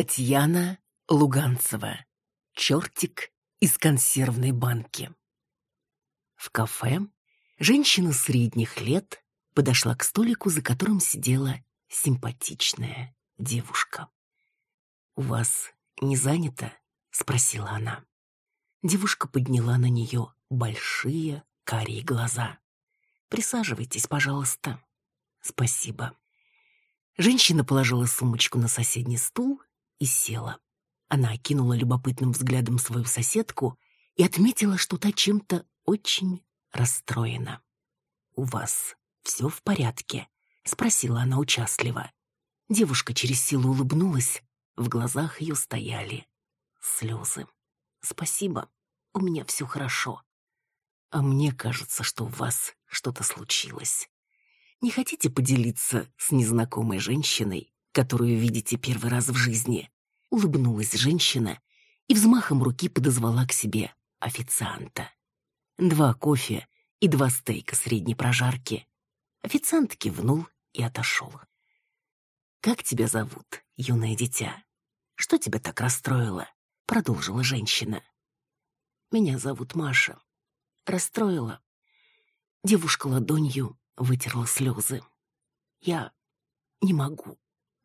Татьяна Луганцева. Чертик из консервной банки. В кафе женщина средних лет подошла к столику, за которым сидела симпатичная девушка. «У вас не занято?» — спросила она. Девушка подняла на нее большие карие глаза. «Присаживайтесь, пожалуйста». «Спасибо». Женщина положила сумочку на соседний стул и села. Она окинула любопытным взглядом свою соседку и отметила, что та чем-то очень расстроена. «У вас все в порядке?» — спросила она участливо. Девушка через силу улыбнулась, в глазах ее стояли слезы. «Спасибо, у меня все хорошо. А мне кажется, что у вас что-то случилось. Не хотите поделиться с незнакомой женщиной, которую видите первый раз в жизни?» Улыбнулась женщина и взмахом руки подозвала к себе официанта. Два кофе и два стейка средней прожарки. Официант кивнул и отошел. «Как тебя зовут, юное дитя? Что тебя так расстроило?» — продолжила женщина. «Меня зовут Маша. Расстроила». Девушка ладонью вытерла слезы. «Я не могу.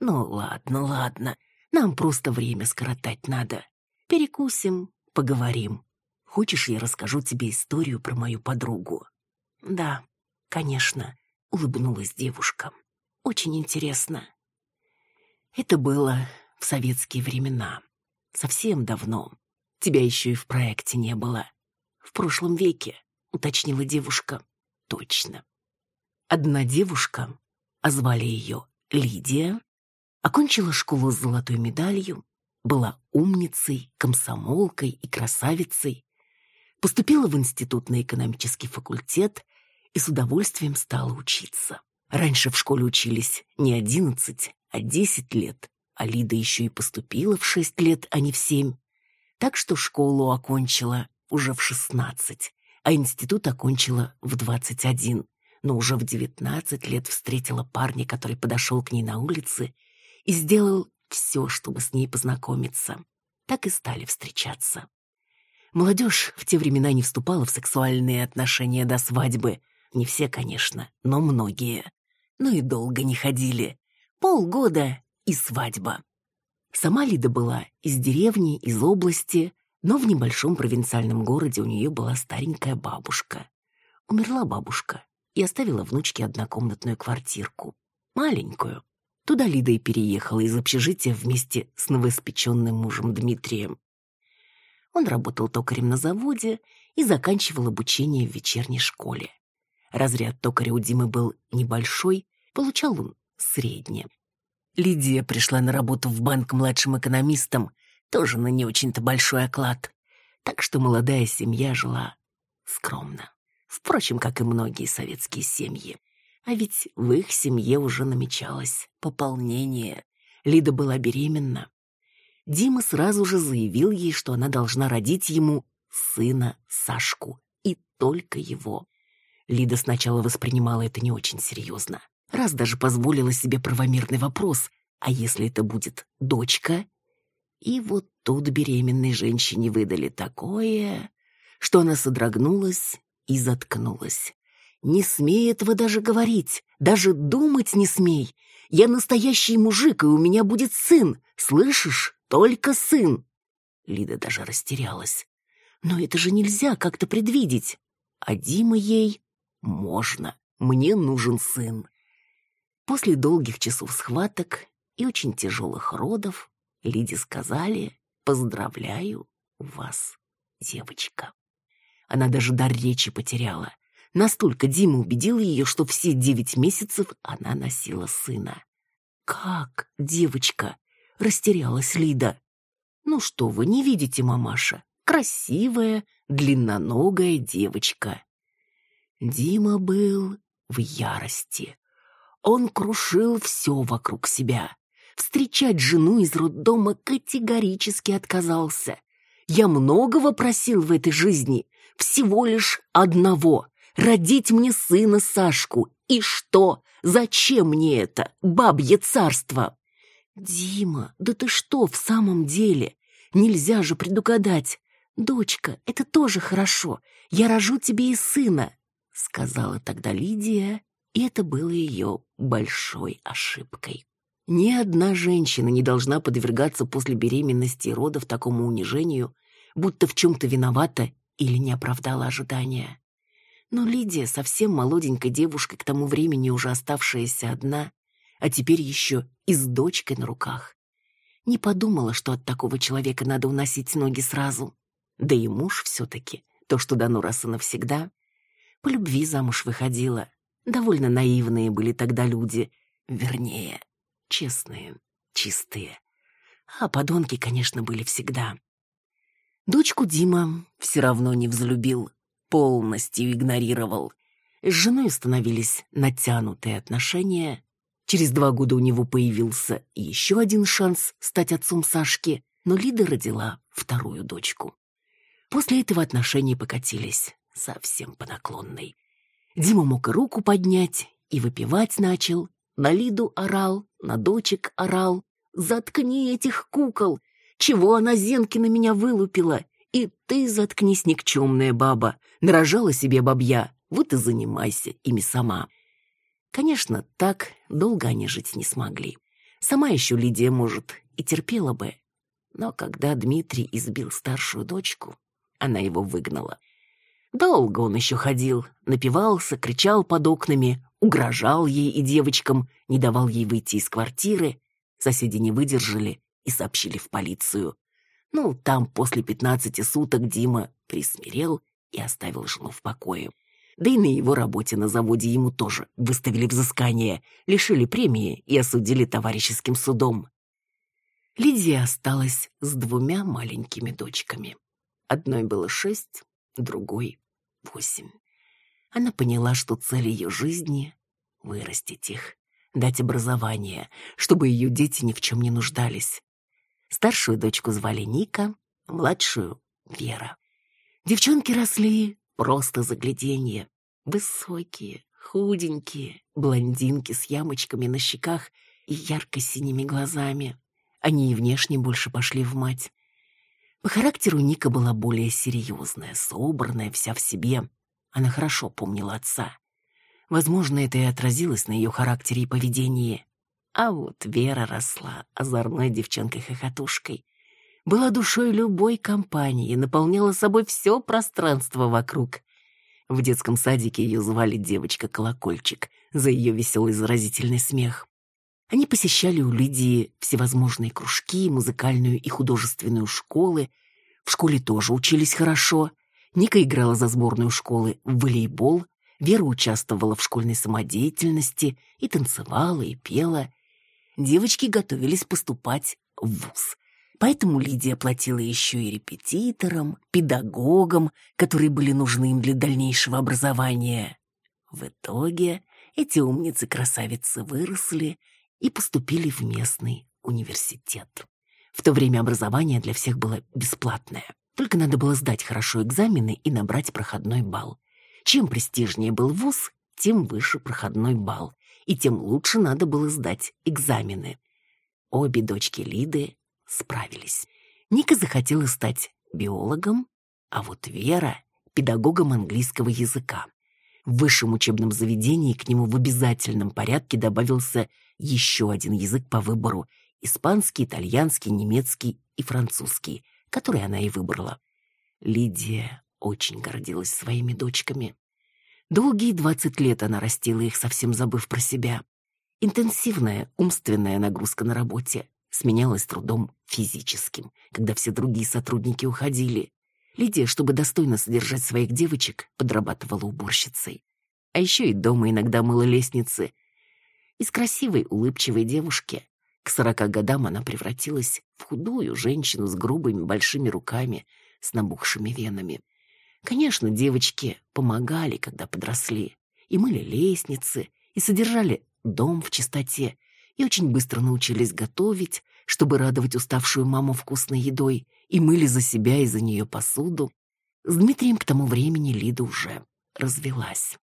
Ну, ладно, ладно. Нам просто время скоротать надо. Перекусим, поговорим. Хочешь, я расскажу тебе историю про мою подругу?» «Да, конечно», — улыбнулась девушка. «Очень интересно». Это было в советские времена. Совсем давно. Тебя еще и в проекте не было. В прошлом веке, уточнила девушка. Точно. Одна девушка, а звали ее Лидия, окончила школу с золотой медалью, была умницей, комсомолкой и красавицей, поступила в институт на экономический факультет и с удовольствием стала учиться. Раньше в школе учились не одиннадцать, а десять лет, а Лида еще и поступила в шесть лет, а не в семь. Так что школу окончила уже в шестнадцать, а институт окончила в двадцать один, но уже в девятнадцать лет встретила парня, который подошел к ней на улице и сделал все, чтобы с ней познакомиться. Так и стали встречаться. Молодежь в те времена не вступала в сексуальные отношения до свадьбы. Не все, конечно, но многие. Но и долго не ходили. Полгода и свадьба. Сама Лида была из деревни, из области, но в небольшом провинциальном городе у нее была старенькая бабушка. Умерла бабушка и оставила внучке однокомнатную квартирку. Маленькую. Туда Лида и переехала из общежития вместе с новоиспеченным мужем Дмитрием. Он работал токарем на заводе и заканчивал обучение в вечерней школе. Разряд токаря у Димы был небольшой, получал он среднее. Лидия пришла на работу в банк младшим экономистом, тоже на не очень-то большой оклад. Так что молодая семья жила скромно. Впрочем, как и многие советские семьи. А ведь в их семье уже намечалось пополнение. Лида была беременна. Дима сразу же заявил ей, что она должна родить ему сына Сашку. И только его. Лида сначала воспринимала это не очень серьезно. Раз даже позволила себе правомерный вопрос, а если это будет дочка? И вот тут беременной женщине выдали такое, что она содрогнулась и заткнулась. Не смей этого даже говорить, даже думать не смей. Я настоящий мужик, и у меня будет сын. Слышишь? Только сын. Лида даже растерялась. Но это же нельзя как-то предвидеть. А Дима ей можно. Мне нужен сын. После долгих часов схваток и очень тяжелых родов Лиде сказали «Поздравляю вас, девочка». Она даже дар речи потеряла. Настолько Дима убедил ее, что все девять месяцев она носила сына. «Как, девочка?» — растерялась Лида. «Ну что вы, не видите, мамаша? Красивая, длинноногая девочка». Дима был в ярости. Он крушил все вокруг себя. Встречать жену из роддома категорически отказался. Я многого просил в этой жизни, всего лишь одного родить мне сына Сашку. И что? Зачем мне это? Бабье царство. «Дима, да ты что, в самом деле? Нельзя же предугадать. Дочка, это тоже хорошо. Я рожу тебе и сына», — сказала тогда Лидия, и это было ее большой ошибкой. Ни одна женщина не должна подвергаться после беременности и родов такому унижению, будто в чем-то виновата или не оправдала ожидания. Но Лидия, совсем молоденькой девушкой, к тому времени уже оставшаяся одна, а теперь еще и с дочкой на руках, не подумала, что от такого человека надо уносить ноги сразу. Да и муж все-таки, то, что дано раз и навсегда, по любви замуж выходила. Довольно наивные были тогда люди, вернее, честные, чистые. А подонки, конечно, были всегда. Дочку Дима все равно не взлюбил, полностью игнорировал. С женой установились натянутые отношения. Через два года у него появился еще один шанс стать отцом Сашки, но Лида родила вторую дочку. После этого отношения покатились совсем по наклонной. Дима мог и руку поднять, и выпивать начал. На Лиду орал, на дочек орал. «Заткни этих кукол! Чего она зенки на меня вылупила? И ты заткнись, никчемная баба. Нарожала себе бабья, вот и занимайся ими сама. Конечно, так долго они жить не смогли. Сама еще Лидия, может, и терпела бы. Но когда Дмитрий избил старшую дочку, она его выгнала. Долго он еще ходил, напивался, кричал под окнами, угрожал ей и девочкам, не давал ей выйти из квартиры. Соседи не выдержали и сообщили в полицию. Ну, там после пятнадцати суток Дима присмирел и оставил жену в покое. Да и на его работе на заводе ему тоже выставили взыскание, лишили премии и осудили товарищеским судом. Лидия осталась с двумя маленькими дочками. Одной было шесть, другой — восемь. Она поняла, что цель ее жизни — вырастить их, дать образование, чтобы ее дети ни в чем не нуждались. Старшую дочку звали Ника, младшую — Вера. Девчонки росли просто загляденье. Высокие, худенькие, блондинки с ямочками на щеках и ярко-синими глазами. Они и внешне больше пошли в мать. По характеру Ника была более серьезная, собранная, вся в себе. Она хорошо помнила отца. Возможно, это и отразилось на ее характере и поведении. А вот Вера росла озорной девчонкой-хохотушкой. Была душой любой компании, наполняла собой все пространство вокруг. В детском садике ее звали девочка-колокольчик за ее веселый заразительный смех. Они посещали у Лидии всевозможные кружки, музыкальную и художественную школы. В школе тоже учились хорошо. Ника играла за сборную школы в волейбол, Вера участвовала в школьной самодеятельности и танцевала, и пела. Девочки готовились поступать в вуз. Поэтому Лидия платила еще и репетиторам, педагогам, которые были нужны им для дальнейшего образования. В итоге эти умницы-красавицы выросли и поступили в местный университет. В то время образование для всех было бесплатное. Только надо было сдать хорошо экзамены и набрать проходной балл. Чем престижнее был вуз, тем выше проходной балл, и тем лучше надо было сдать экзамены. Обе дочки Лиды справились. Ника захотела стать биологом, а вот Вера — педагогом английского языка. В высшем учебном заведении к нему в обязательном порядке добавился еще один язык по выбору — испанский, итальянский, немецкий и французский, который она и выбрала. Лидия очень гордилась своими дочками. Долгие двадцать лет она растила их, совсем забыв про себя. Интенсивная умственная нагрузка на работе, сменялось трудом физическим, когда все другие сотрудники уходили. Лидия, чтобы достойно содержать своих девочек, подрабатывала уборщицей. А еще и дома иногда мыла лестницы. Из красивой, улыбчивой девушки к сорока годам она превратилась в худую женщину с грубыми большими руками, с набухшими венами. Конечно, девочки помогали, когда подросли, и мыли лестницы, и содержали дом в чистоте, и очень быстро научились готовить, чтобы радовать уставшую маму вкусной едой, и мыли за себя и за нее посуду. С Дмитрием к тому времени Лида уже развелась.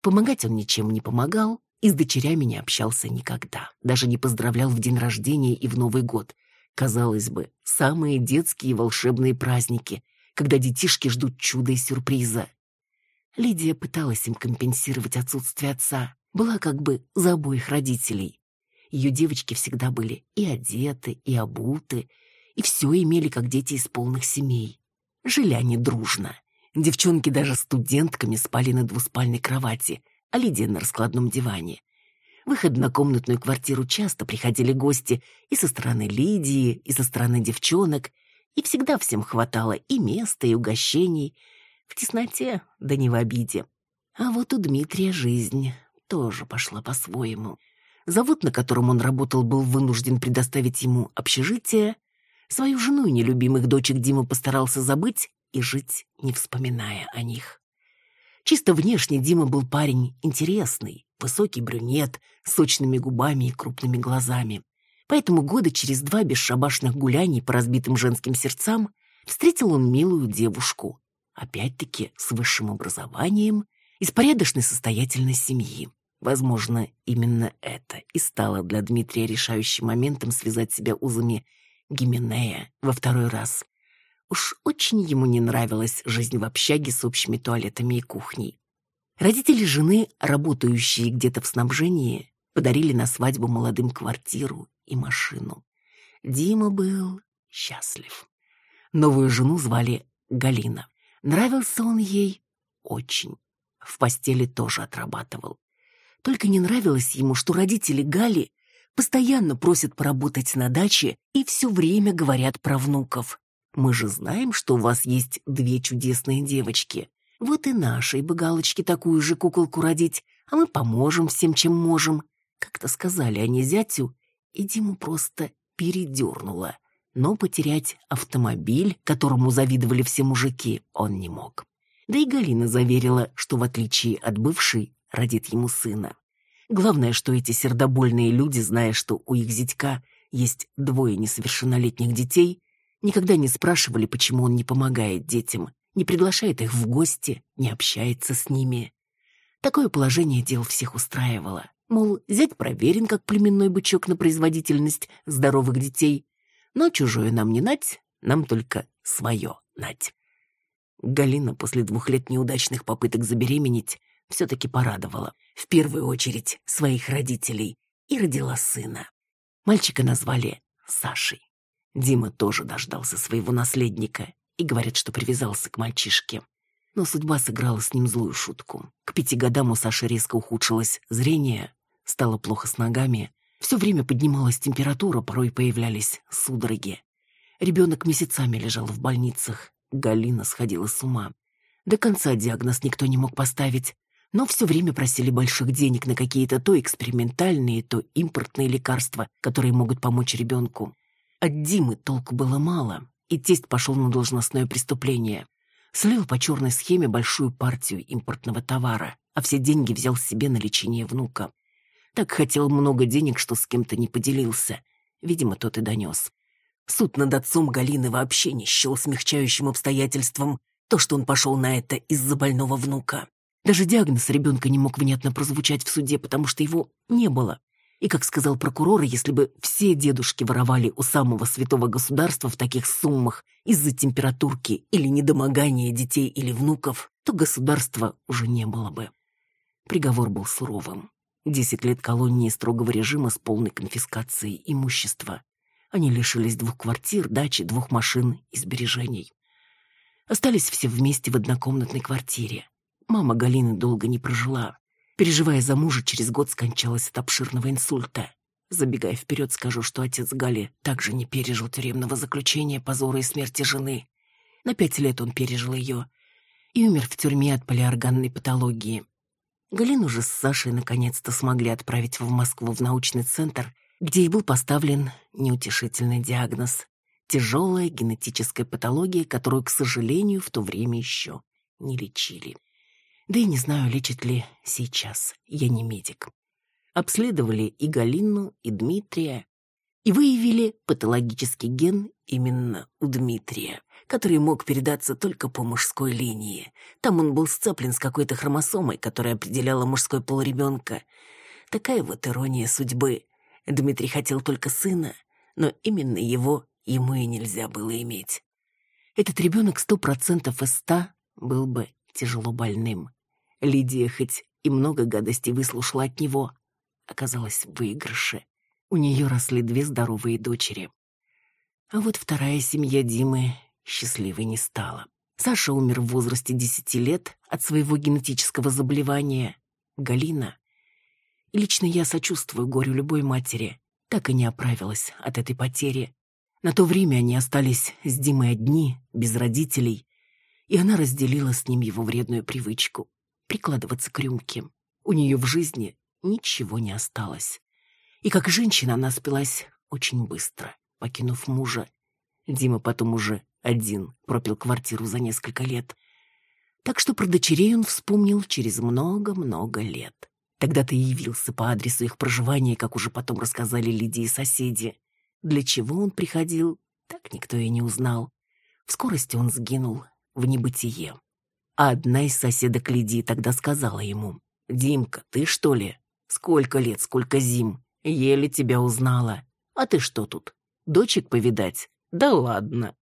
Помогать он ничем не помогал, и с дочерями не общался никогда, даже не поздравлял в день рождения и в Новый год. Казалось бы, самые детские волшебные праздники, когда детишки ждут чуда и сюрприза. Лидия пыталась им компенсировать отсутствие отца, была как бы за обоих родителей. Ее девочки всегда были и одеты, и обуты, и все имели, как дети из полных семей. Жили они дружно. Девчонки даже студентками спали на двуспальной кровати, а Лидия на раскладном диване. В их однокомнатную квартиру часто приходили гости и со стороны Лидии, и со стороны девчонок, и всегда всем хватало и места, и угощений. В тесноте, да не в обиде. А вот у Дмитрия жизнь тоже пошла по-своему. Завод, на котором он работал, был вынужден предоставить ему общежитие. Свою жену и нелюбимых дочек Дима постарался забыть и жить, не вспоминая о них. Чисто внешне Дима был парень интересный, высокий брюнет, с сочными губами и крупными глазами. Поэтому года через два бесшабашных гуляний по разбитым женским сердцам встретил он милую девушку, опять-таки с высшим образованием, из порядочной состоятельной семьи. Возможно, именно это и стало для Дмитрия решающим моментом связать себя узами Гименея во второй раз. Уж очень ему не нравилась жизнь в общаге с общими туалетами и кухней. Родители жены, работающие где-то в снабжении, подарили на свадьбу молодым квартиру и машину. Дима был счастлив. Новую жену звали Галина. Нравился он ей очень. В постели тоже отрабатывал. Только не нравилось ему, что родители Гали постоянно просят поработать на даче и все время говорят про внуков. Мы же знаем, что у вас есть две чудесные девочки. Вот и нашей бы галочке такую же куколку родить, а мы поможем всем, чем можем. Как-то сказали они зятю, и Диму просто передернуло. Но потерять автомобиль, которому завидовали все мужики, он не мог. Да и Галина заверила, что в отличие от бывшей, родит ему сына. Главное, что эти сердобольные люди, зная, что у их зятька есть двое несовершеннолетних детей, Никогда не спрашивали, почему он не помогает детям, не приглашает их в гости, не общается с ними. Такое положение дел всех устраивало. Мол, зять проверен, как племенной бычок на производительность здоровых детей. Но чужое нам не нать, нам только свое нать. Галина после двух лет неудачных попыток забеременеть все-таки порадовала. В первую очередь своих родителей и родила сына. Мальчика назвали Сашей. Дима тоже дождался своего наследника и говорит, что привязался к мальчишке. Но судьба сыграла с ним злую шутку. К пяти годам у Саши резко ухудшилось зрение, стало плохо с ногами, все время поднималась температура, порой появлялись судороги. Ребенок месяцами лежал в больницах, Галина сходила с ума. До конца диагноз никто не мог поставить, но все время просили больших денег на какие-то то экспериментальные, то импортные лекарства, которые могут помочь ребенку. От Димы толку было мало, и тесть пошел на должностное преступление. Слил по черной схеме большую партию импортного товара, а все деньги взял себе на лечение внука. Так хотел много денег, что с кем-то не поделился. Видимо, тот и донес. Суд над отцом Галины вообще не счел смягчающим обстоятельством то, что он пошел на это из-за больного внука. Даже диагноз ребенка не мог внятно прозвучать в суде, потому что его не было. И, как сказал прокурор, если бы все дедушки воровали у самого святого государства в таких суммах из-за температурки или недомогания детей или внуков, то государства уже не было бы. Приговор был суровым. Десять лет колонии строгого режима с полной конфискацией имущества. Они лишились двух квартир, дачи, двух машин и сбережений. Остались все вместе в однокомнатной квартире. Мама Галины долго не прожила. Переживая за мужа, через год скончалась от обширного инсульта. Забегая вперед, скажу, что отец Гали также не пережил тюремного заключения, позора и смерти жены. На пять лет он пережил ее и умер в тюрьме от полиорганной патологии. Галину же с Сашей наконец-то смогли отправить в Москву в научный центр, где и был поставлен неутешительный диагноз – тяжелая генетическая патология, которую, к сожалению, в то время еще не лечили. Да и не знаю, лечит ли сейчас. Я не медик. Обследовали и Галину, и Дмитрия. И выявили патологический ген именно у Дмитрия, который мог передаться только по мужской линии. Там он был сцеплен с какой-то хромосомой, которая определяла мужской пол ребенка. Такая вот ирония судьбы. Дмитрий хотел только сына, но именно его ему и нельзя было иметь. Этот ребенок сто процентов из ста был бы тяжело больным. Лидия хоть и много гадостей выслушала от него, оказалась в выигрыше. У нее росли две здоровые дочери. А вот вторая семья Димы счастливой не стала. Саша умер в возрасте десяти лет от своего генетического заболевания. Галина. И лично я сочувствую горю любой матери. Так и не оправилась от этой потери. На то время они остались с Димой одни, без родителей, и она разделила с ним его вредную привычку — прикладываться к рюмке. У нее в жизни ничего не осталось. И как женщина она спилась очень быстро, покинув мужа. Дима потом уже один пропил квартиру за несколько лет. Так что про дочерей он вспомнил через много-много лет. Тогда ты явился по адресу их проживания, как уже потом рассказали Лидии соседи. Для чего он приходил, так никто и не узнал. В скорости он сгинул в небытие. А одна из соседок Лидии тогда сказала ему, «Димка, ты что ли? Сколько лет, сколько зим? Еле тебя узнала. А ты что тут? Дочек повидать? Да ладно.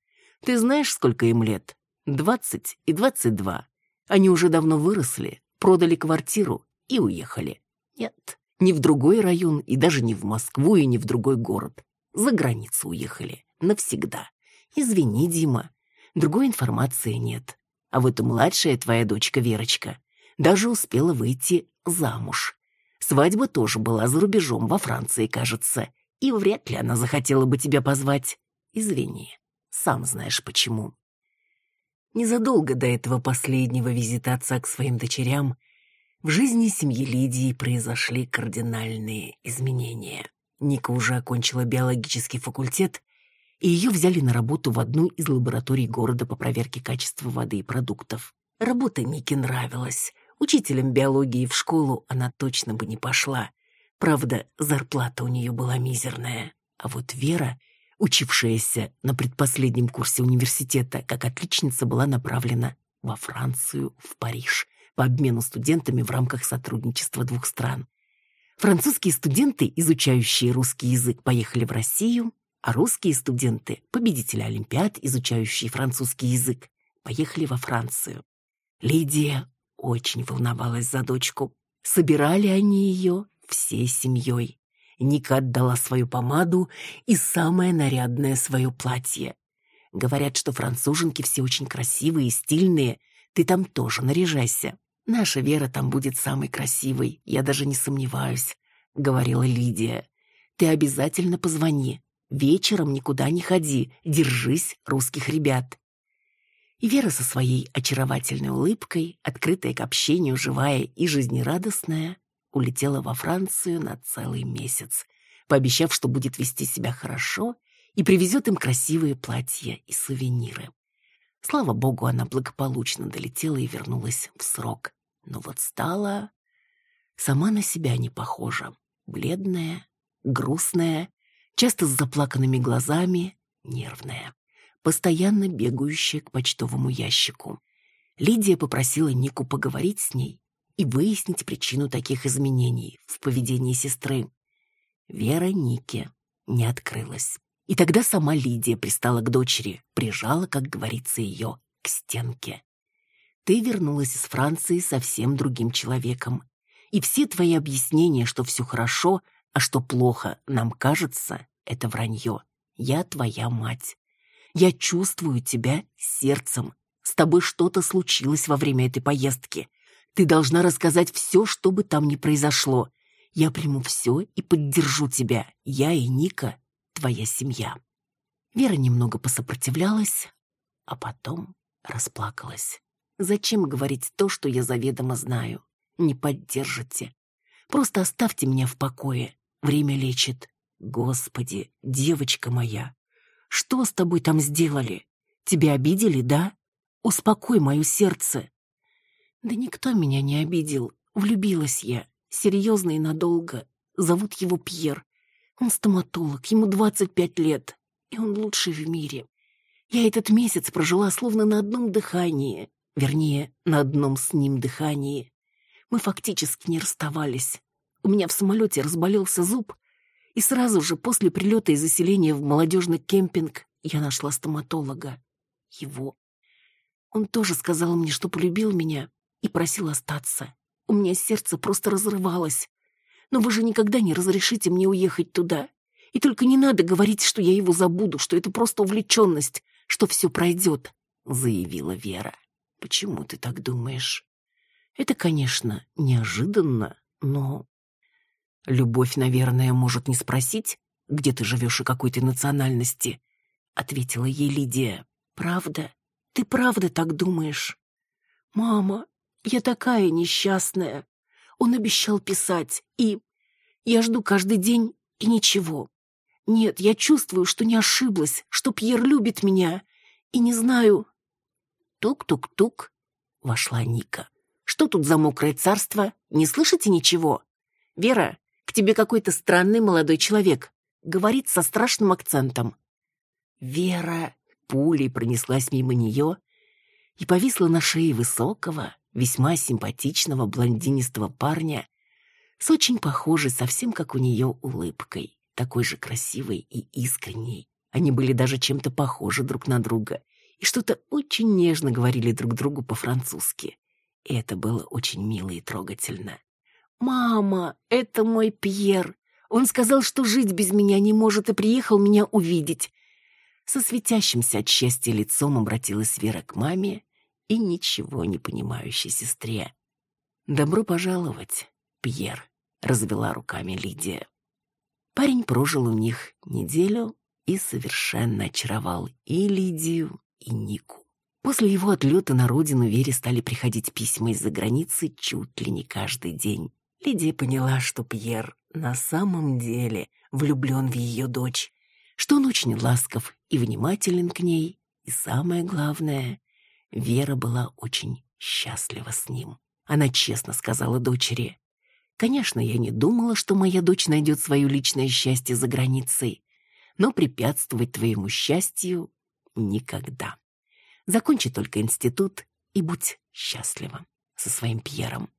Ты знаешь, сколько им лет? Двадцать и двадцать два. Они уже давно выросли, продали квартиру и уехали. Нет, не в другой район и даже не в Москву и не в другой город. За границу уехали. Навсегда. Извини, Дима. Другой информации нет. А вот и младшая твоя дочка Верочка даже успела выйти замуж. Свадьба тоже была за рубежом, во Франции, кажется. И вряд ли она захотела бы тебя позвать. Извини, сам знаешь почему. Незадолго до этого последнего визита отца к своим дочерям в жизни семьи Лидии произошли кардинальные изменения. Ника уже окончила биологический факультет, и ее взяли на работу в одну из лабораторий города по проверке качества воды и продуктов. Работа Нике нравилась. Учителем биологии в школу она точно бы не пошла. Правда, зарплата у нее была мизерная. А вот Вера, учившаяся на предпоследнем курсе университета, как отличница была направлена во Францию, в Париж, по обмену студентами в рамках сотрудничества двух стран. Французские студенты, изучающие русский язык, поехали в Россию, а русские студенты, победители Олимпиад, изучающие французский язык, поехали во Францию. Лидия очень волновалась за дочку. Собирали они ее всей семьей. Ника отдала свою помаду и самое нарядное свое платье. Говорят, что француженки все очень красивые и стильные. Ты там тоже наряжайся. Наша Вера там будет самой красивой, я даже не сомневаюсь», — говорила Лидия. «Ты обязательно позвони. Вечером никуда не ходи, держись русских ребят». И Вера со своей очаровательной улыбкой, открытая к общению, живая и жизнерадостная, улетела во Францию на целый месяц, пообещав, что будет вести себя хорошо и привезет им красивые платья и сувениры. Слава богу, она благополучно долетела и вернулась в срок но вот стала сама на себя не похожа. Бледная, грустная, часто с заплаканными глазами, нервная, постоянно бегающая к почтовому ящику. Лидия попросила Нику поговорить с ней и выяснить причину таких изменений в поведении сестры. Вера Нике не открылась. И тогда сама Лидия пристала к дочери, прижала, как говорится, ее к стенке. Ты вернулась из Франции совсем другим человеком. И все твои объяснения, что все хорошо, а что плохо, нам кажется, это вранье. Я твоя мать. Я чувствую тебя сердцем. С тобой что-то случилось во время этой поездки. Ты должна рассказать все, что бы там ни произошло. Я приму все и поддержу тебя. Я и Ника, твоя семья. Вера немного посопротивлялась, а потом расплакалась. Зачем говорить то, что я заведомо знаю? Не поддержите. Просто оставьте меня в покое. Время лечит. Господи, девочка моя, что с тобой там сделали? Тебя обидели, да? Успокой мое сердце. Да никто меня не обидел. Влюбилась я. Серьезно и надолго. Зовут его Пьер. Он стоматолог, ему 25 лет. И он лучший в мире. Я этот месяц прожила словно на одном дыхании вернее, на одном с ним дыхании. Мы фактически не расставались. У меня в самолете разболелся зуб, и сразу же после прилета и заселения в молодежный кемпинг я нашла стоматолога. Его. Он тоже сказал мне, что полюбил меня и просил остаться. У меня сердце просто разрывалось. Но вы же никогда не разрешите мне уехать туда. И только не надо говорить, что я его забуду, что это просто увлеченность, что все пройдет, заявила Вера. Почему ты так думаешь? Это, конечно, неожиданно, но... Любовь, наверное, может не спросить, где ты живешь и какой ты национальности, ответила ей Лидия. Правда? Ты правда так думаешь? Мама, я такая несчастная. Он обещал писать, и... Я жду каждый день, и ничего. Нет, я чувствую, что не ошиблась, что Пьер любит меня, и не знаю... Тук-тук-тук, вошла Ника. Что тут за мокрое царство? Не слышите ничего? Вера, к тебе какой-то странный молодой человек. Говорит со страшным акцентом. Вера пулей пронеслась мимо нее и повисла на шее высокого, весьма симпатичного блондинистого парня с очень похожей, совсем как у нее, улыбкой, такой же красивой и искренней. Они были даже чем-то похожи друг на друга и что-то очень нежно говорили друг другу по-французски. И это было очень мило и трогательно. «Мама, это мой Пьер. Он сказал, что жить без меня не может и приехал меня увидеть». Со светящимся от счастья лицом обратилась Вера к маме и ничего не понимающей сестре. «Добро пожаловать, Пьер», — развела руками Лидия. Парень прожил у них неделю и совершенно очаровал и Лидию, и Нику. После его отлета на родину Вере стали приходить письма из-за границы чуть ли не каждый день. Лидия поняла, что Пьер на самом деле влюблен в ее дочь, что он очень ласков и внимателен к ней, и самое главное, Вера была очень счастлива с ним. Она честно сказала дочери, «Конечно, я не думала, что моя дочь найдет свое личное счастье за границей, но препятствовать твоему счастью никогда. Закончи только институт и будь счастлива со своим Пьером.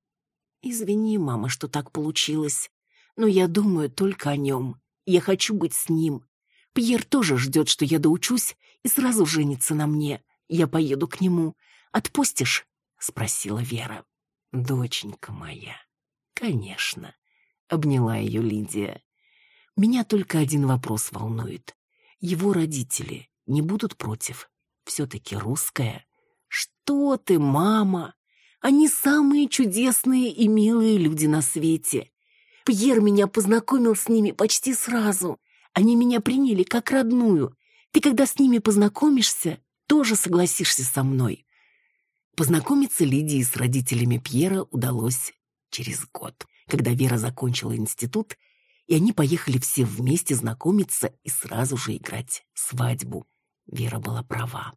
Извини, мама, что так получилось, но я думаю только о нем. Я хочу быть с ним. Пьер тоже ждет, что я доучусь и сразу женится на мне. Я поеду к нему. Отпустишь? Спросила Вера. Доченька моя. Конечно. Обняла ее Лидия. Меня только один вопрос волнует. Его родители не будут против? Все-таки русская. Что ты, мама? Они самые чудесные и милые люди на свете. Пьер меня познакомил с ними почти сразу. Они меня приняли как родную. Ты когда с ними познакомишься, тоже согласишься со мной. Познакомиться Лидии с родителями Пьера удалось через год, когда Вера закончила институт, и они поехали все вместе знакомиться и сразу же играть свадьбу. Вера была права.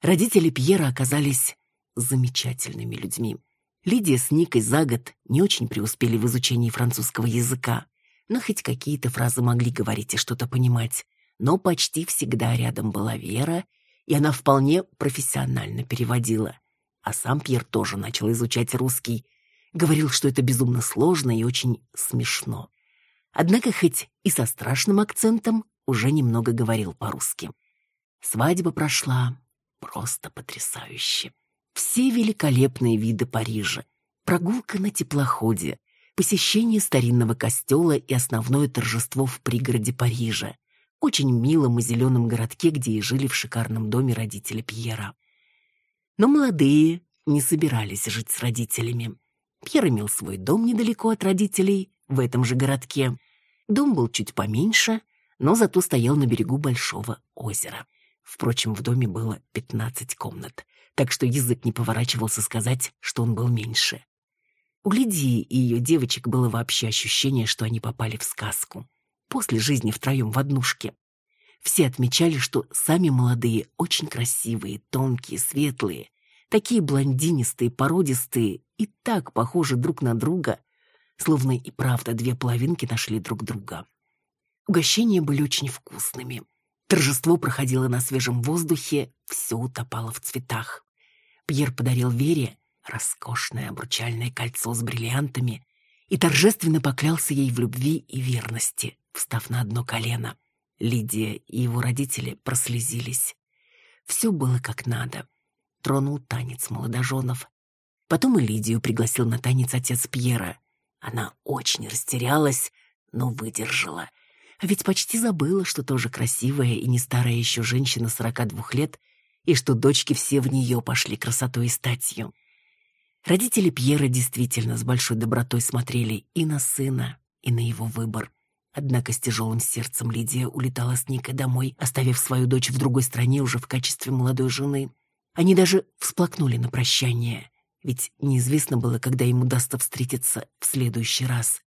Родители Пьера оказались замечательными людьми. Лидия с Никой за год не очень преуспели в изучении французского языка, но хоть какие-то фразы могли говорить и что-то понимать. Но почти всегда рядом была Вера, и она вполне профессионально переводила. А сам Пьер тоже начал изучать русский. Говорил, что это безумно сложно и очень смешно. Однако хоть и со страшным акцентом уже немного говорил по-русски. Свадьба прошла просто потрясающе. Все великолепные виды Парижа, прогулка на теплоходе, посещение старинного костела и основное торжество в пригороде Парижа, очень милом и зеленом городке, где и жили в шикарном доме родители Пьера. Но молодые не собирались жить с родителями. Пьер имел свой дом недалеко от родителей, в этом же городке. Дом был чуть поменьше, но зато стоял на берегу большого озера. Впрочем, в доме было пятнадцать комнат, так что язык не поворачивался сказать, что он был меньше. У Лидии и ее девочек было вообще ощущение, что они попали в сказку после жизни втроем в однушке. Все отмечали, что сами молодые очень красивые, тонкие, светлые, такие блондинистые, породистые и так похожи друг на друга, словно и правда две половинки нашли друг друга. Угощения были очень вкусными. Торжество проходило на свежем воздухе, все утопало в цветах. Пьер подарил Вере роскошное обручальное кольцо с бриллиантами и торжественно поклялся ей в любви и верности, встав на одно колено. Лидия и его родители прослезились. Все было как надо. Тронул танец молодоженов. Потом и Лидию пригласил на танец отец Пьера. Она очень растерялась, но выдержала. А ведь почти забыла, что тоже красивая и не старая еще женщина сорока двух лет, и что дочки все в нее пошли красотой и статью. Родители Пьера действительно с большой добротой смотрели и на сына, и на его выбор. Однако с тяжелым сердцем Лидия улетала с Никой домой, оставив свою дочь в другой стране уже в качестве молодой жены. Они даже всплакнули на прощание, ведь неизвестно было, когда им удастся встретиться в следующий раз.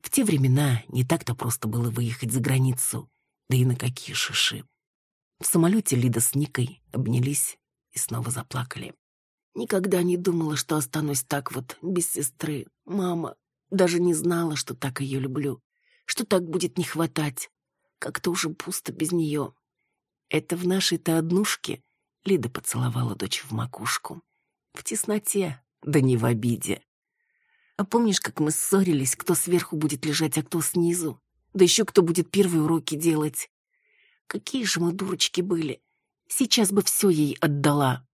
В те времена не так-то просто было выехать за границу, да и на какие шиши. В самолете Лида с Никой обнялись и снова заплакали. Никогда не думала, что останусь так вот, без сестры. Мама даже не знала, что так ее люблю, что так будет не хватать. Как-то уже пусто без нее. Это в нашей-то однушке Лида поцеловала дочь в макушку. В тесноте, да не в обиде. А помнишь, как мы ссорились, кто сверху будет лежать, а кто снизу? Да еще кто будет первые уроки делать? Какие же мы дурочки были. Сейчас бы все ей отдала.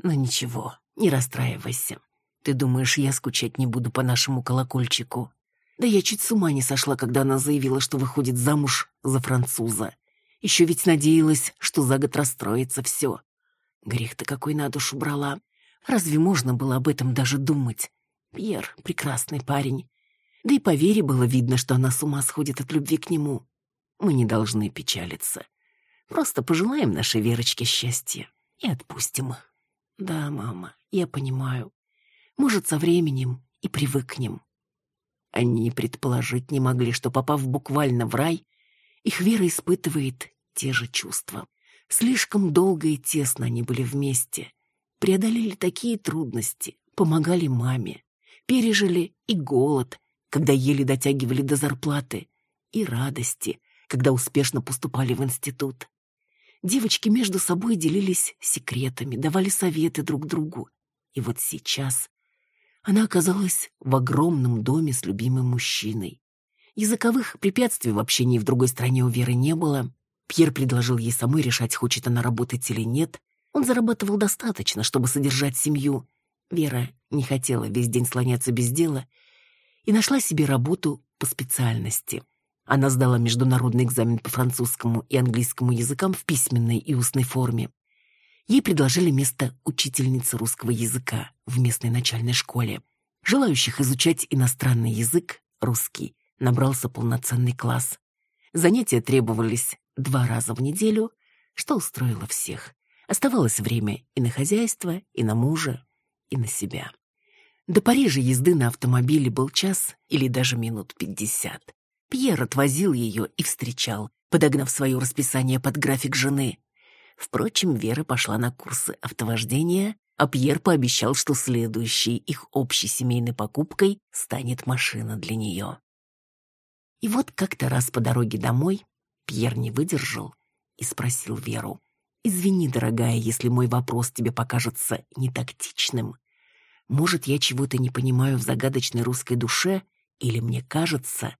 Но ничего, не расстраивайся. Ты думаешь, я скучать не буду по нашему колокольчику? Да я чуть с ума не сошла, когда она заявила, что выходит замуж за француза. Еще ведь надеялась, что за год расстроится все. Грех-то какой на душу брала. Разве можно было об этом даже думать? Пьер — прекрасный парень. Да и по Вере было видно, что она с ума сходит от любви к нему. Мы не должны печалиться. Просто пожелаем нашей Верочке счастья и отпустим. Да, мама, я понимаю. Может, со временем и привыкнем. Они предположить не могли, что, попав буквально в рай, их Вера испытывает те же чувства. Слишком долго и тесно они были вместе. Преодолели такие трудности, помогали маме. Пережили и голод, когда еле дотягивали до зарплаты, и радости, когда успешно поступали в институт. Девочки между собой делились секретами, давали советы друг другу. И вот сейчас она оказалась в огромном доме с любимым мужчиной. Языковых препятствий в общении в другой стране у Веры не было. Пьер предложил ей самой решать, хочет она работать или нет. Он зарабатывал достаточно, чтобы содержать семью. Вера не хотела весь день слоняться без дела и нашла себе работу по специальности — она сдала международный экзамен по французскому и английскому языкам в письменной и устной форме. Ей предложили место учительницы русского языка в местной начальной школе. Желающих изучать иностранный язык, русский, набрался полноценный класс. Занятия требовались два раза в неделю, что устроило всех. Оставалось время и на хозяйство, и на мужа, и на себя. До Парижа езды на автомобиле был час или даже минут пятьдесят. Пьер отвозил ее и встречал, подогнав свое расписание под график жены. Впрочем, Вера пошла на курсы автовождения, а Пьер пообещал, что следующей их общей семейной покупкой станет машина для нее. И вот как-то раз по дороге домой Пьер не выдержал и спросил Веру. «Извини, дорогая, если мой вопрос тебе покажется нетактичным. Может, я чего-то не понимаю в загадочной русской душе, или мне кажется,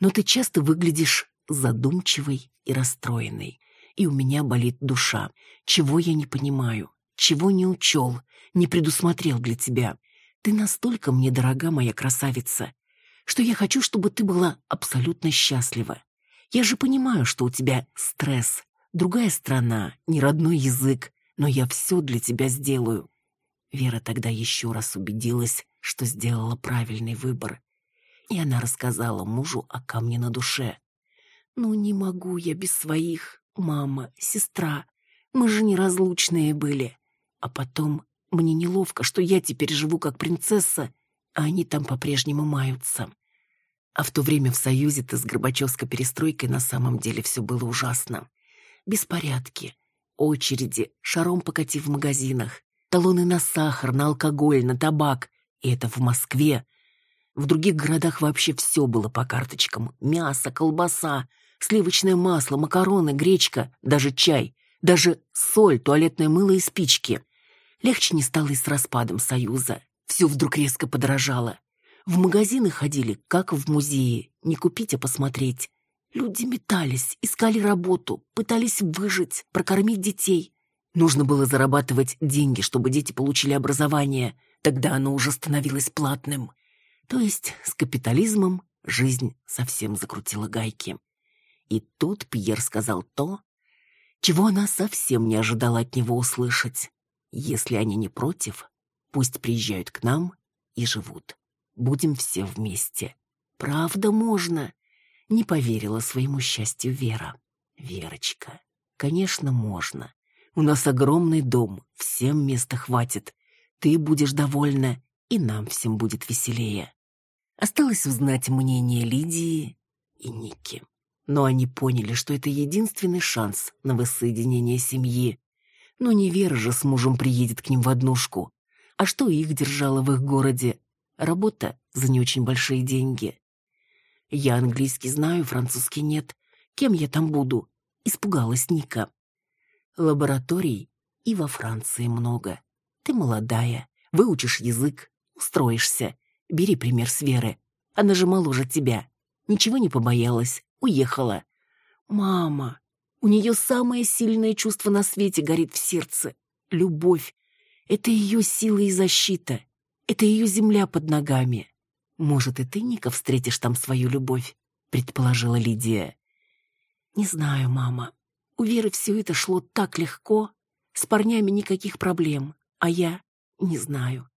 но ты часто выглядишь задумчивой и расстроенной. И у меня болит душа. Чего я не понимаю, чего не учел, не предусмотрел для тебя. Ты настолько мне дорога, моя красавица, что я хочу, чтобы ты была абсолютно счастлива. Я же понимаю, что у тебя стресс, другая страна, не родной язык, но я все для тебя сделаю. Вера тогда еще раз убедилась, что сделала правильный выбор. И она рассказала мужу о камне на душе. «Ну, не могу я без своих, мама, сестра. Мы же неразлучные были. А потом мне неловко, что я теперь живу как принцесса, а они там по-прежнему маются. А в то время в Союзе-то с Горбачевской перестройкой на самом деле все было ужасно. Беспорядки, очереди, шаром покати в магазинах, талоны на сахар, на алкоголь, на табак. И это в Москве, в других городах вообще все было по карточкам. Мясо, колбаса, сливочное масло, макароны, гречка, даже чай, даже соль, туалетное мыло и спички. Легче не стало и с распадом Союза. Все вдруг резко подорожало. В магазины ходили, как в музее, не купить, а посмотреть. Люди метались, искали работу, пытались выжить, прокормить детей. Нужно было зарабатывать деньги, чтобы дети получили образование. Тогда оно уже становилось платным. То есть с капитализмом жизнь совсем закрутила гайки. И тут Пьер сказал то, чего она совсем не ожидала от него услышать. Если они не против, пусть приезжают к нам и живут. Будем все вместе. Правда можно. Не поверила своему счастью Вера. Верочка, конечно, можно. У нас огромный дом, всем места хватит. Ты будешь довольна, и нам всем будет веселее. Осталось узнать мнение Лидии и Ники. Но они поняли, что это единственный шанс на воссоединение семьи. Но не Вера же с мужем приедет к ним в однушку. А что их держало в их городе? Работа за не очень большие деньги. Я английский знаю, французский нет. Кем я там буду? Испугалась Ника. Лабораторий и во Франции много. Ты молодая, выучишь язык, устроишься. Бери пример с Веры. Она же моложе тебя. Ничего не побоялась, уехала. Мама, у нее самое сильное чувство на свете горит в сердце. Любовь. Это ее сила и защита. Это ее земля под ногами. Может, и ты, Ника, встретишь там свою любовь, предположила Лидия. Не знаю, мама. У Веры все это шло так легко. С парнями никаких проблем. А я не знаю.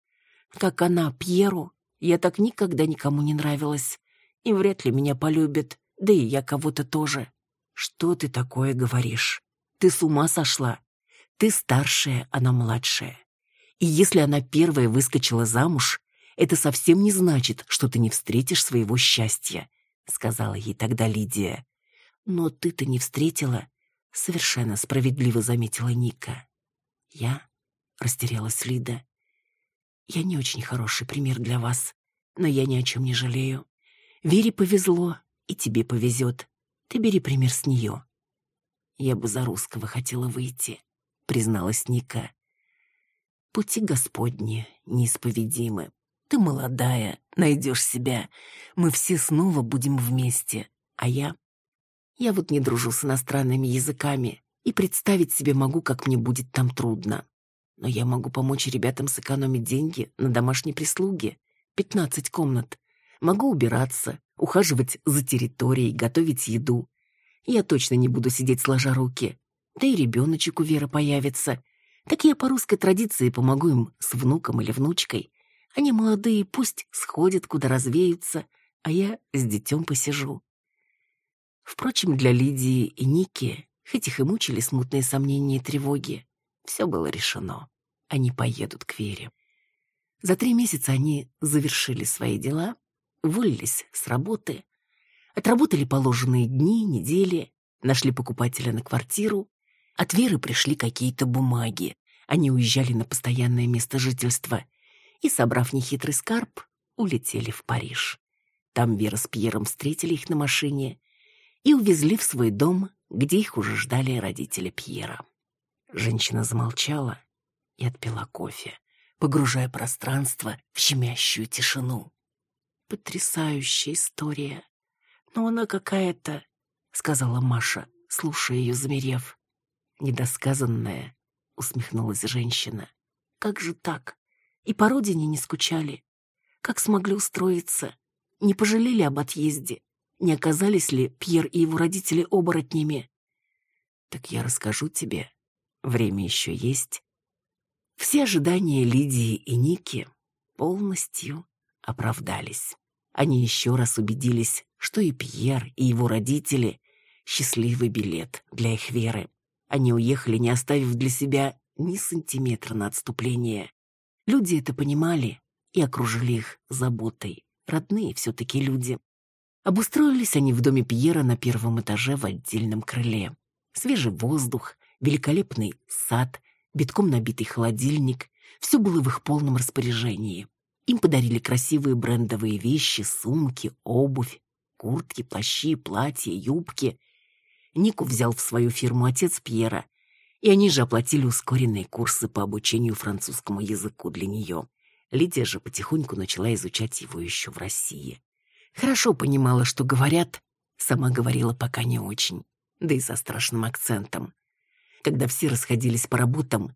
Как она Пьеру, я так никогда никому не нравилась. И вряд ли меня полюбит да и я кого-то тоже. Что ты такое говоришь? Ты с ума сошла? Ты старшая, она младшая. И если она первая выскочила замуж, это совсем не значит, что ты не встретишь своего счастья, сказала ей тогда Лидия. Но ты-то не встретила, совершенно справедливо заметила Ника. Я растерялась Лида. Я не очень хороший пример для вас, но я ни о чем не жалею. Вере повезло, и тебе повезет. Ты бери пример с нее. Я бы за русского хотела выйти, призналась Ника. Пути Господни неисповедимы. Ты молодая, найдешь себя. Мы все снова будем вместе. А я? Я вот не дружу с иностранными языками и представить себе могу, как мне будет там трудно. Но я могу помочь ребятам сэкономить деньги на домашней прислуге. Пятнадцать комнат. Могу убираться, ухаживать за территорией, готовить еду. Я точно не буду сидеть сложа руки. Да и ребеночек у Веры появится. Так я по русской традиции помогу им с внуком или внучкой. Они молодые, пусть сходят, куда развеются, а я с детем посижу. Впрочем, для Лидии и Ники, хоть их и мучили смутные сомнения и тревоги, все было решено. Они поедут к Вере. За три месяца они завершили свои дела уволились с работы, отработали положенные дни, недели, нашли покупателя на квартиру, от Веры пришли какие-то бумаги, они уезжали на постоянное место жительства и, собрав нехитрый скарб, улетели в Париж. Там Вера с Пьером встретили их на машине и увезли в свой дом, где их уже ждали родители Пьера. Женщина замолчала и отпила кофе, погружая пространство в щемящую тишину. Потрясающая история. Но она какая-то, сказала Маша, слушая ее, замерев. Недосказанная, усмехнулась женщина. Как же так? И по родине не скучали? Как смогли устроиться? Не пожалели об отъезде? Не оказались ли Пьер и его родители оборотнями? Так я расскажу тебе. Время еще есть. Все ожидания Лидии и Ники полностью оправдались. Они еще раз убедились, что и Пьер, и его родители — счастливый билет для их веры. Они уехали, не оставив для себя ни сантиметра на отступление. Люди это понимали и окружили их заботой. Родные все-таки люди. Обустроились они в доме Пьера на первом этаже в отдельном крыле. Свежий воздух, великолепный сад, битком набитый холодильник — все было в их полном распоряжении. Им подарили красивые брендовые вещи, сумки, обувь, куртки, плащи, платья, юбки. Нику взял в свою фирму отец Пьера, и они же оплатили ускоренные курсы по обучению французскому языку для нее. Лидия же потихоньку начала изучать его еще в России. Хорошо понимала, что говорят, сама говорила пока не очень, да и со страшным акцентом. Когда все расходились по работам,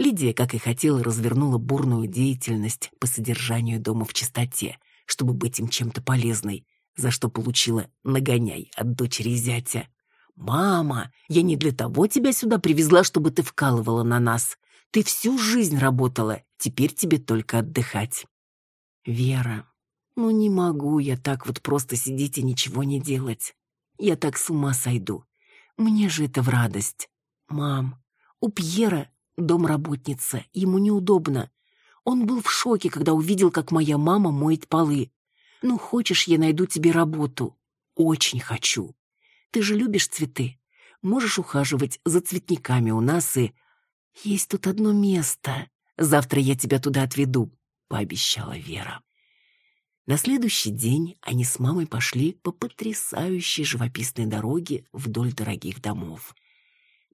Лидия, как и хотела, развернула бурную деятельность по содержанию дома в чистоте, чтобы быть им чем-то полезной, за что получила нагоняй от дочери зятя. «Мама, я не для того тебя сюда привезла, чтобы ты вкалывала на нас. Ты всю жизнь работала, теперь тебе только отдыхать». «Вера, ну не могу я так вот просто сидеть и ничего не делать. Я так с ума сойду. Мне же это в радость. Мам, у Пьера домработница, ему неудобно. Он был в шоке, когда увидел, как моя мама моет полы. Ну, хочешь, я найду тебе работу? Очень хочу. Ты же любишь цветы. Можешь ухаживать за цветниками у нас и... Есть тут одно место. Завтра я тебя туда отведу, пообещала Вера. На следующий день они с мамой пошли по потрясающей живописной дороге вдоль дорогих домов.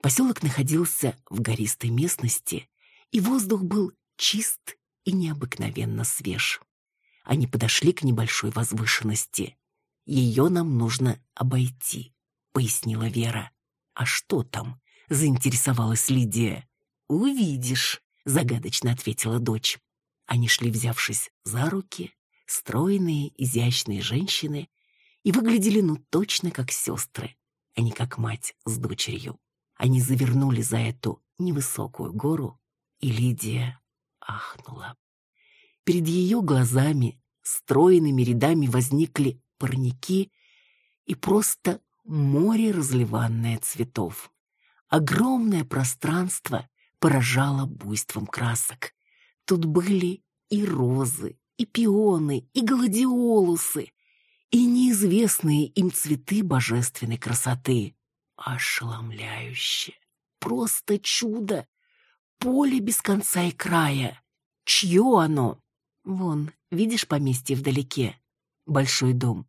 Поселок находился в гористой местности, и воздух был чист и необыкновенно свеж. Они подошли к небольшой возвышенности. «Ее нам нужно обойти», — пояснила Вера. «А что там?» — заинтересовалась Лидия. «Увидишь», — загадочно ответила дочь. Они шли, взявшись за руки, стройные, изящные женщины, и выглядели ну точно как сестры, а не как мать с дочерью. Они завернули за эту невысокую гору, и Лидия ахнула. Перед ее глазами стройными рядами возникли парники и просто море разливанное цветов. Огромное пространство поражало буйством красок. Тут были и розы, и пионы, и гладиолусы, и неизвестные им цветы божественной красоты. Ошеломляюще! Просто чудо! Поле без конца и края! Чье оно? Вон, видишь поместье вдалеке? Большой дом.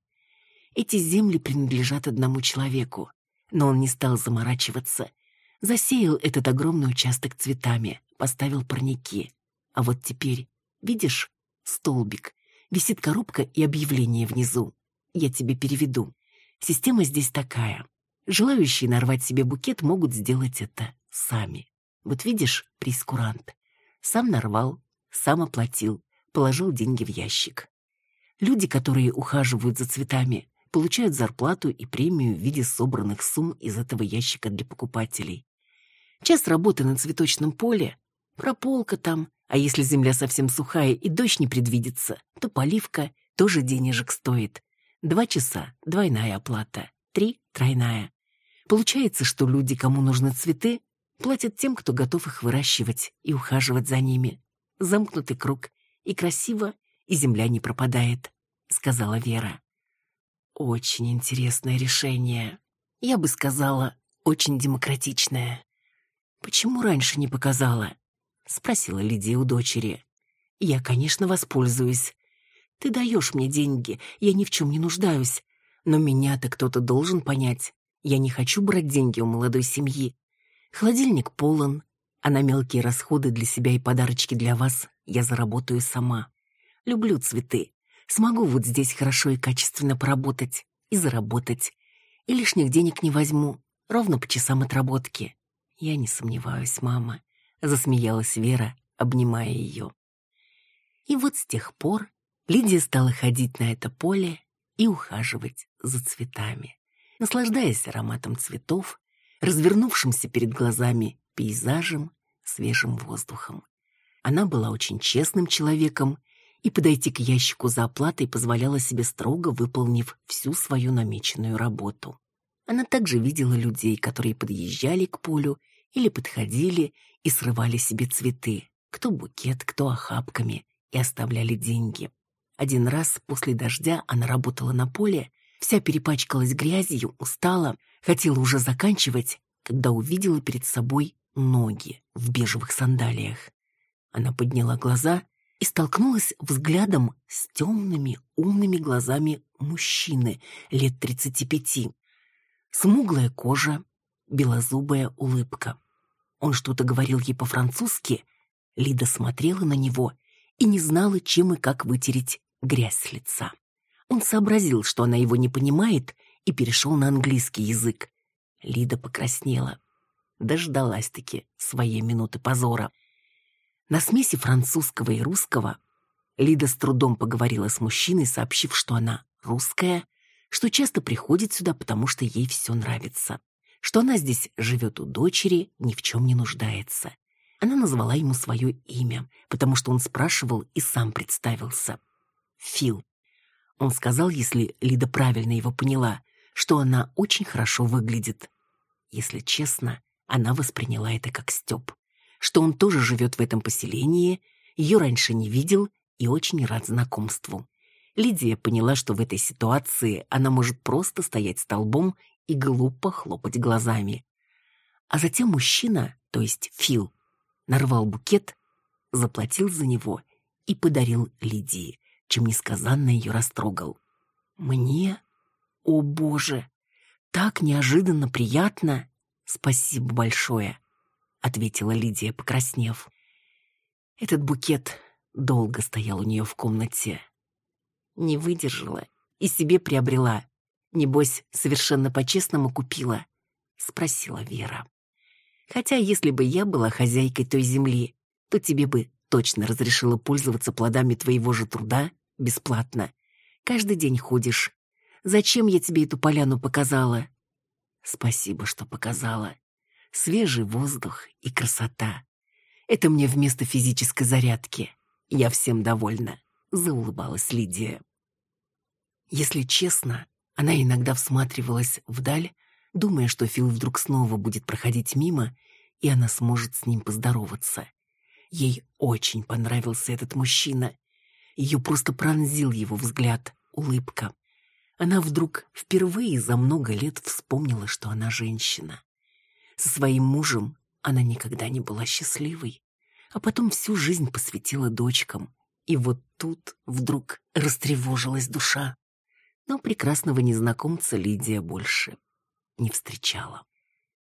Эти земли принадлежат одному человеку, но он не стал заморачиваться. Засеял этот огромный участок цветами, поставил парники. А вот теперь, видишь, столбик, висит коробка и объявление внизу. Я тебе переведу. Система здесь такая. Желающие нарвать себе букет могут сделать это сами. Вот видишь, прескурант. Сам нарвал, сам оплатил, положил деньги в ящик. Люди, которые ухаживают за цветами, получают зарплату и премию в виде собранных сумм из этого ящика для покупателей. Час работы на цветочном поле, прополка там, а если земля совсем сухая и дождь не предвидится, то поливка тоже денежек стоит. Два часа – двойная оплата, три – тройная. Получается, что люди, кому нужны цветы, платят тем, кто готов их выращивать и ухаживать за ними. Замкнутый круг. И красиво, и земля не пропадает, сказала Вера. Очень интересное решение. Я бы сказала, очень демократичное. Почему раньше не показала? Спросила Лидия у дочери. Я, конечно, воспользуюсь. Ты даешь мне деньги, я ни в чем не нуждаюсь. Но меня-то кто-то должен понять. Я не хочу брать деньги у молодой семьи. Холодильник полон, а на мелкие расходы для себя и подарочки для вас я заработаю сама. Люблю цветы. Смогу вот здесь хорошо и качественно поработать и заработать. И лишних денег не возьму, ровно по часам отработки. Я не сомневаюсь, мама. Засмеялась Вера, обнимая ее. И вот с тех пор Лидия стала ходить на это поле и ухаживать за цветами наслаждаясь ароматом цветов, развернувшимся перед глазами пейзажем, свежим воздухом. Она была очень честным человеком и подойти к ящику за оплатой позволяла себе строго, выполнив всю свою намеченную работу. Она также видела людей, которые подъезжали к полю или подходили и срывали себе цветы, кто букет, кто охапками, и оставляли деньги. Один раз после дождя она работала на поле Вся перепачкалась грязью, устала, хотела уже заканчивать, когда увидела перед собой ноги в бежевых сандалиях. Она подняла глаза и столкнулась взглядом с темными, умными глазами мужчины лет тридцати пяти. Смуглая кожа, белозубая улыбка. Он что-то говорил ей по-французски. Лида смотрела на него и не знала, чем и как вытереть грязь с лица. Он сообразил, что она его не понимает, и перешел на английский язык. Лида покраснела. Дождалась-таки своей минуты позора. На смеси французского и русского Лида с трудом поговорила с мужчиной, сообщив, что она русская, что часто приходит сюда, потому что ей все нравится, что она здесь живет у дочери, ни в чем не нуждается. Она назвала ему свое имя, потому что он спрашивал и сам представился. Фил. Он сказал, если Лида правильно его поняла, что она очень хорошо выглядит. Если честно, она восприняла это как стёб. Что он тоже живет в этом поселении, ее раньше не видел и очень рад знакомству. Лидия поняла, что в этой ситуации она может просто стоять столбом и глупо хлопать глазами. А затем мужчина, то есть Фил, нарвал букет, заплатил за него и подарил Лидии, чем несказанно ее растрогал. «Мне? О, Боже! Так неожиданно приятно! Спасибо большое!» — ответила Лидия, покраснев. Этот букет долго стоял у нее в комнате. Не выдержала и себе приобрела. Небось, совершенно по-честному купила? Спросила Вера. Хотя, если бы я была хозяйкой той земли, то тебе бы точно разрешила пользоваться плодами твоего же труда бесплатно. Каждый день ходишь. Зачем я тебе эту поляну показала? Спасибо, что показала. Свежий воздух и красота. Это мне вместо физической зарядки. Я всем довольна, заулыбалась Лидия. Если честно, она иногда всматривалась вдаль, думая, что Фил вдруг снова будет проходить мимо, и она сможет с ним поздороваться. Ей очень понравился этот мужчина. Ее просто пронзил его взгляд, улыбка. Она вдруг впервые за много лет вспомнила, что она женщина. Со своим мужем она никогда не была счастливой, а потом всю жизнь посвятила дочкам. И вот тут вдруг растревожилась душа. Но прекрасного незнакомца Лидия больше не встречала.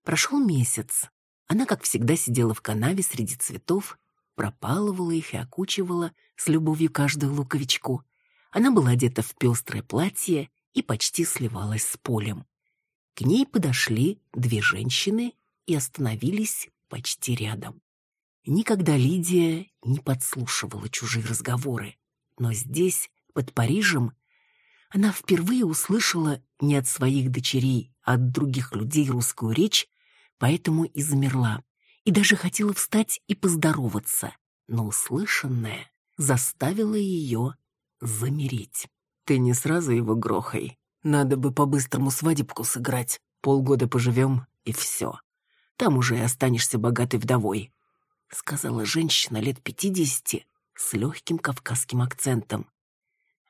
Прошел месяц. Она, как всегда, сидела в канаве среди цветов, пропалывала их и окучивала с любовью каждую луковичку. Она была одета в пестрое платье и почти сливалась с полем. К ней подошли две женщины и остановились почти рядом. Никогда Лидия не подслушивала чужие разговоры, но здесь, под Парижем, она впервые услышала не от своих дочерей, а от других людей русскую речь, поэтому и замерла, и даже хотела встать и поздороваться, но услышанное заставило ее замереть. «Ты не сразу его грохай. Надо бы по-быстрому свадебку сыграть. Полгода поживем, и все там уже и останешься богатой вдовой», — сказала женщина лет пятидесяти с легким кавказским акцентом.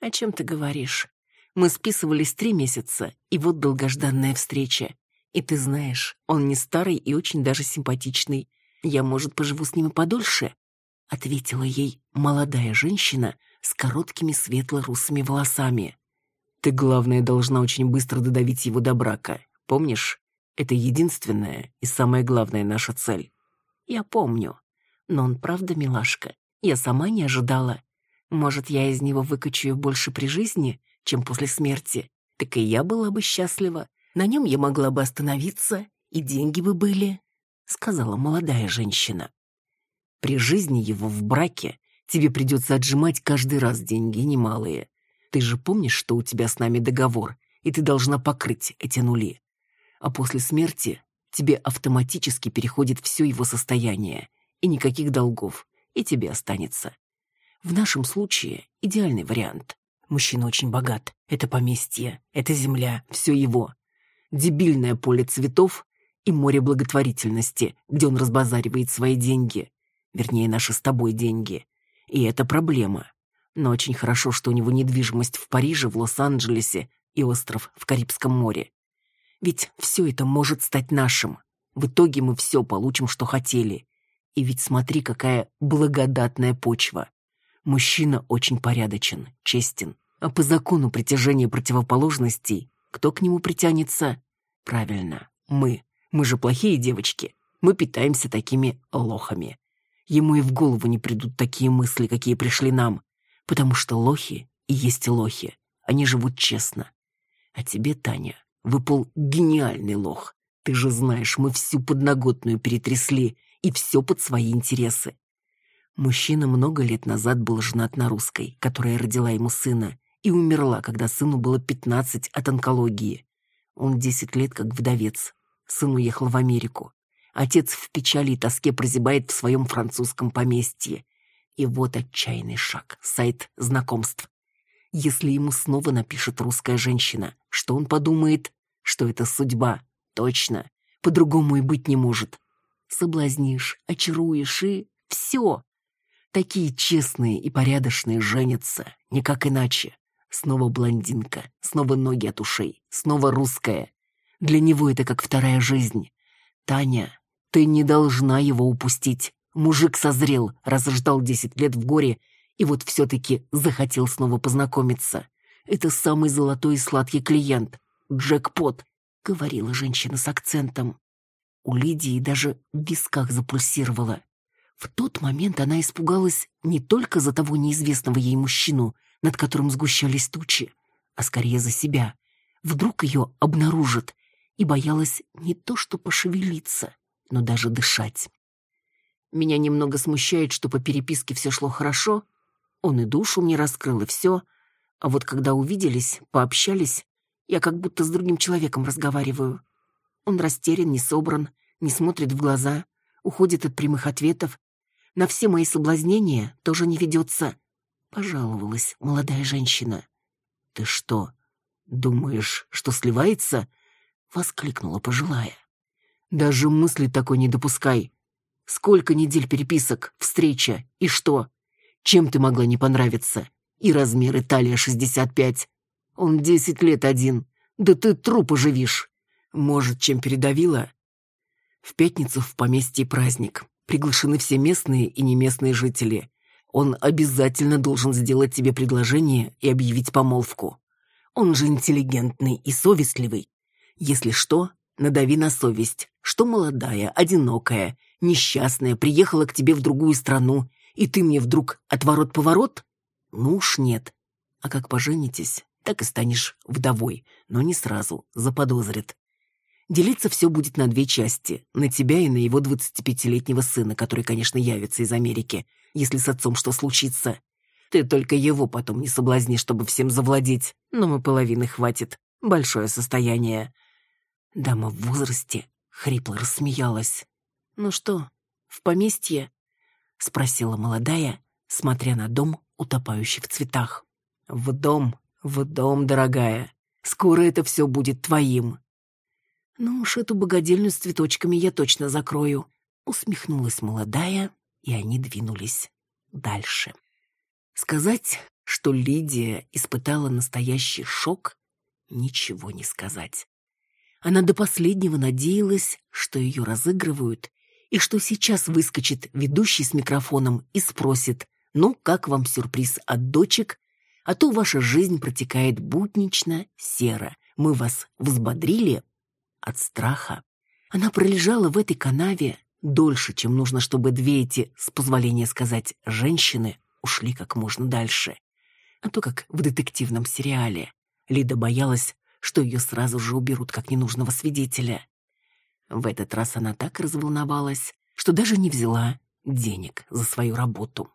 «О чем ты говоришь? Мы списывались три месяца, и вот долгожданная встреча. И ты знаешь, он не старый и очень даже симпатичный. Я, может, поживу с ним и подольше?» — ответила ей молодая женщина с короткими светло-русыми волосами. «Ты, главное, должна очень быстро додавить его до брака. Помнишь? Это единственная и самая главная наша цель. Я помню. Но он правда милашка. Я сама не ожидала. Может, я из него выкачаю больше при жизни, чем после смерти. Так и я была бы счастлива. На нем я могла бы остановиться, и деньги бы были, — сказала молодая женщина. При жизни его в браке тебе придется отжимать каждый раз деньги немалые. Ты же помнишь, что у тебя с нами договор, и ты должна покрыть эти нули а после смерти тебе автоматически переходит все его состояние, и никаких долгов, и тебе останется. В нашем случае идеальный вариант. Мужчина очень богат, это поместье, это земля, все его. Дебильное поле цветов и море благотворительности, где он разбазаривает свои деньги. Вернее, наши с тобой деньги. И это проблема. Но очень хорошо, что у него недвижимость в Париже, в Лос-Анджелесе и остров в Карибском море. Ведь все это может стать нашим. В итоге мы все получим, что хотели. И ведь смотри, какая благодатная почва. Мужчина очень порядочен, честен. А по закону притяжения противоположностей кто к нему притянется? Правильно, мы. Мы же плохие девочки. Мы питаемся такими лохами. Ему и в голову не придут такие мысли, какие пришли нам, потому что лохи и есть лохи. Они живут честно. А тебе, Таня, выпал гениальный лох. Ты же знаешь, мы всю подноготную перетрясли, и все под свои интересы. Мужчина много лет назад был женат на русской, которая родила ему сына, и умерла, когда сыну было 15 от онкологии. Он 10 лет как вдовец. Сын уехал в Америку. Отец в печали и тоске прозябает в своем французском поместье. И вот отчаянный шаг, сайт знакомств. Если ему снова напишет русская женщина, что он подумает? Что это судьба. Точно. По-другому и быть не может. Соблазнишь, очаруешь и все. Такие честные и порядочные женятся, никак иначе. Снова блондинка, снова ноги от ушей, снова русская. Для него это как вторая жизнь. Таня, ты не должна его упустить. Мужик созрел, раз ждал десять лет в горе, и вот все-таки захотел снова познакомиться. Это самый золотой и сладкий клиент. Джекпот, говорила женщина с акцентом. У Лидии даже в висках запульсировала. В тот момент она испугалась не только за того неизвестного ей мужчину, над которым сгущались тучи, а скорее за себя. Вдруг ее обнаружат, и боялась не то что пошевелиться, но даже дышать. Меня немного смущает, что по переписке все шло хорошо. Он и душу мне раскрыл, и все. А вот когда увиделись, пообщались, я как будто с другим человеком разговариваю. Он растерян, не собран, не смотрит в глаза, уходит от прямых ответов. На все мои соблазнения тоже не ведется. Пожаловалась молодая женщина. «Ты что, думаешь, что сливается?» — воскликнула пожилая. «Даже мысли такой не допускай. Сколько недель переписок, встреча, и что? Чем ты могла не понравиться? И размер Италия 65. Он десять лет один. Да ты труп оживишь. Может, чем передавила?» В пятницу в поместье праздник. Приглашены все местные и неместные жители. Он обязательно должен сделать тебе предложение и объявить помолвку. Он же интеллигентный и совестливый. Если что, надави на совесть, что молодая, одинокая, несчастная приехала к тебе в другую страну, и ты мне вдруг отворот-поворот? Ну уж нет. А как поженитесь, так и станешь вдовой, но не сразу, заподозрит. Делиться все будет на две части, на тебя и на его 25-летнего сына, который, конечно, явится из Америки – если с отцом что случится. Ты только его потом не соблазни, чтобы всем завладеть, но мы половины хватит. Большое состояние». Дама в возрасте хрипло рассмеялась. «Ну что, в поместье?» — спросила молодая, смотря на дом, утопающий в цветах. «В дом, в дом, дорогая. Скоро это все будет твоим». «Ну уж эту богадельню с цветочками я точно закрою», — усмехнулась молодая, и они двинулись дальше. Сказать, что Лидия испытала настоящий шок, ничего не сказать. Она до последнего надеялась, что ее разыгрывают, и что сейчас выскочит ведущий с микрофоном и спросит, ну, как вам сюрприз от дочек, а то ваша жизнь протекает буднично, серо. Мы вас взбодрили от страха. Она пролежала в этой канаве дольше, чем нужно, чтобы две эти, с позволения сказать, женщины ушли как можно дальше. А то, как в детективном сериале, Лида боялась, что ее сразу же уберут как ненужного свидетеля. В этот раз она так разволновалась, что даже не взяла денег за свою работу.